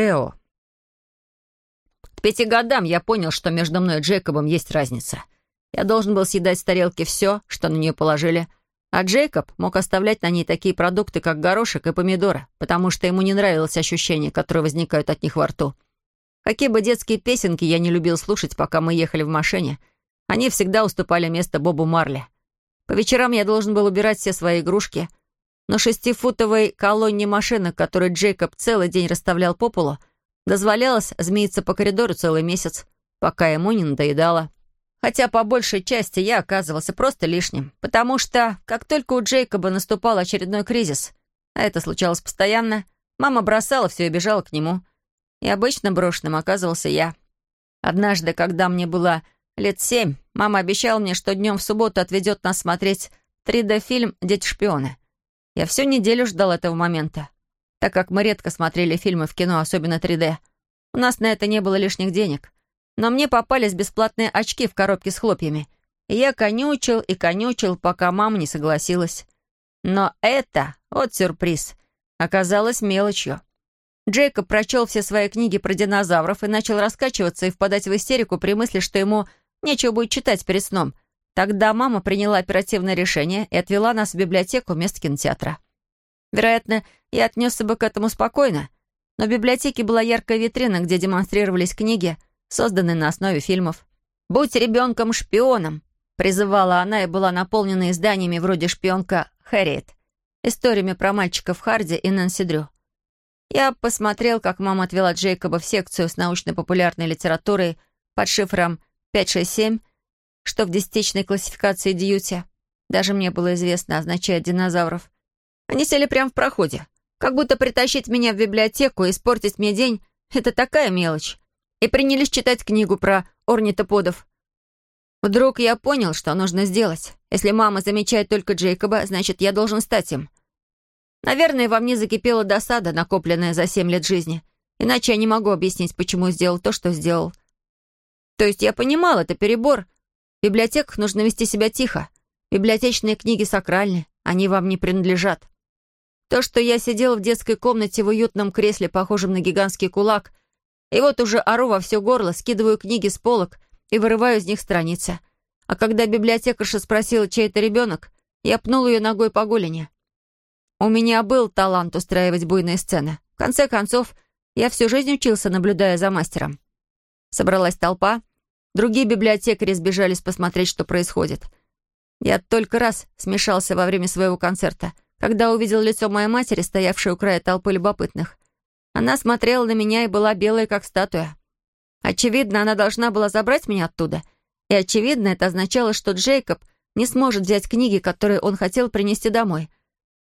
Тео. К пяти годам я понял, что между мной и Джейкобом есть разница. Я должен был съедать с тарелки все, что на нее положили, а Джейкоб мог оставлять на ней такие продукты, как горошек и помидоры, потому что ему не нравилось ощущение, которое возникают от них во рту. Какие бы детские песенки я не любил слушать, пока мы ехали в машине, они всегда уступали место Бобу Марли. По вечерам я должен был убирать все свои игрушки, но шестифутовой колонне машинок, которую Джейкоб целый день расставлял по полу, дозволялось змеиться по коридору целый месяц, пока ему не надоедало. Хотя по большей части я оказывался просто лишним, потому что, как только у Джейкоба наступал очередной кризис, а это случалось постоянно, мама бросала все и бежала к нему. И обычно брошенным оказывался я. Однажды, когда мне было лет семь, мама обещала мне, что днем в субботу отведет нас смотреть 3D-фильм «Дети-шпионы». Я всю неделю ждал этого момента, так как мы редко смотрели фильмы в кино, особенно 3D. У нас на это не было лишних денег — но мне попались бесплатные очки в коробке с хлопьями. И я конючил и конючил, пока мама не согласилась. Но это, вот сюрприз, оказалось мелочью. Джейкоб прочел все свои книги про динозавров и начал раскачиваться и впадать в истерику при мысли, что ему нечего будет читать перед сном. Тогда мама приняла оперативное решение и отвела нас в библиотеку вместо кинотеатра. Вероятно, я отнесся бы к этому спокойно, но в библиотеке была яркая витрина, где демонстрировались книги — созданный на основе фильмов. «Будь ребенком-шпионом», — призывала она и была наполнена изданиями вроде «Шпионка Хэрриет», историями про мальчиков Харди и Нэнси Дрю. Я посмотрел, как мама отвела Джейкоба в секцию с научно-популярной литературой под шифром 567, что в десятичной классификации Дьюти. Даже мне было известно, означает динозавров. Они сели прямо в проходе. Как будто притащить меня в библиотеку и испортить мне день — это такая мелочь и принялись читать книгу про орнитоподов. Вдруг я понял, что нужно сделать. Если мама замечает только Джейкоба, значит, я должен стать им. Наверное, во мне закипела досада, накопленная за семь лет жизни. Иначе я не могу объяснить, почему сделал то, что сделал. То есть я понимал, это перебор. В библиотеках нужно вести себя тихо. Библиотечные книги сакральны, они вам не принадлежат. То, что я сидел в детской комнате в уютном кресле, похожем на гигантский кулак, и вот уже ору во все горло, скидываю книги с полок и вырываю из них страницы. А когда библиотекарша спросила, чей это ребенок, я пнул ее ногой по голени. У меня был талант устраивать буйные сцены. В конце концов, я всю жизнь учился, наблюдая за мастером. Собралась толпа. Другие библиотекари сбежались посмотреть, что происходит. Я только раз смешался во время своего концерта, когда увидел лицо моей матери, стоявшей у края толпы любопытных. Она смотрела на меня и была белая, как статуя. Очевидно, она должна была забрать меня оттуда. И, очевидно, это означало, что Джейкоб не сможет взять книги, которые он хотел принести домой.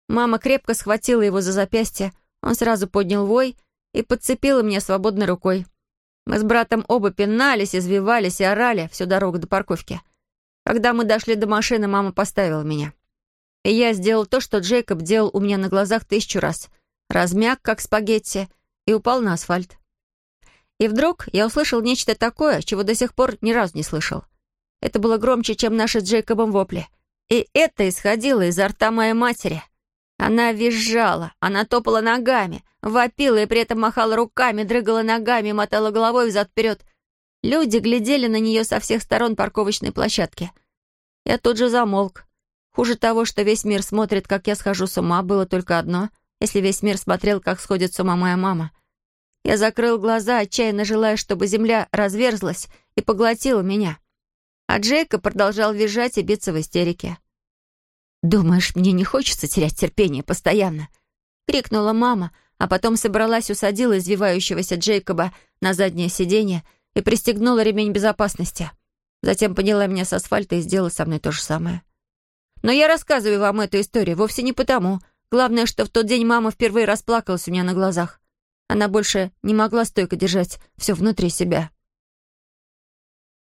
Мама крепко схватила его за запястье, он сразу поднял вой и подцепила меня свободной рукой. Мы с братом оба пинались, извивались и орали всю дорогу до парковки. Когда мы дошли до машины, мама поставила меня. И я сделал то, что Джейкоб делал у меня на глазах тысячу раз — размяк, как спагетти, и упал на асфальт. И вдруг я услышал нечто такое, чего до сих пор ни разу не слышал. Это было громче, чем наши с Джейкобом вопли. И это исходило изо рта моей матери. Она визжала, она топала ногами, вопила и при этом махала руками, дрыгала ногами, мотала головой взад-вперед. Люди глядели на нее со всех сторон парковочной площадки. Я тут же замолк. Хуже того, что весь мир смотрит, как я схожу с ума, было только одно — если весь мир смотрел, как сходит с ума моя мама. Я закрыл глаза, отчаянно желая, чтобы земля разверзлась и поглотила меня. А Джейка продолжал визжать и биться в истерике. «Думаешь, мне не хочется терять терпение постоянно?» — крикнула мама, а потом собралась, усадила извивающегося Джейкоба на заднее сиденье и пристегнула ремень безопасности. Затем подняла меня с асфальта и сделала со мной то же самое. Но я рассказываю вам эту историю вовсе не потому, Главное, что в тот день мама впервые расплакалась у меня на глазах. Она больше не могла стойко держать все внутри себя.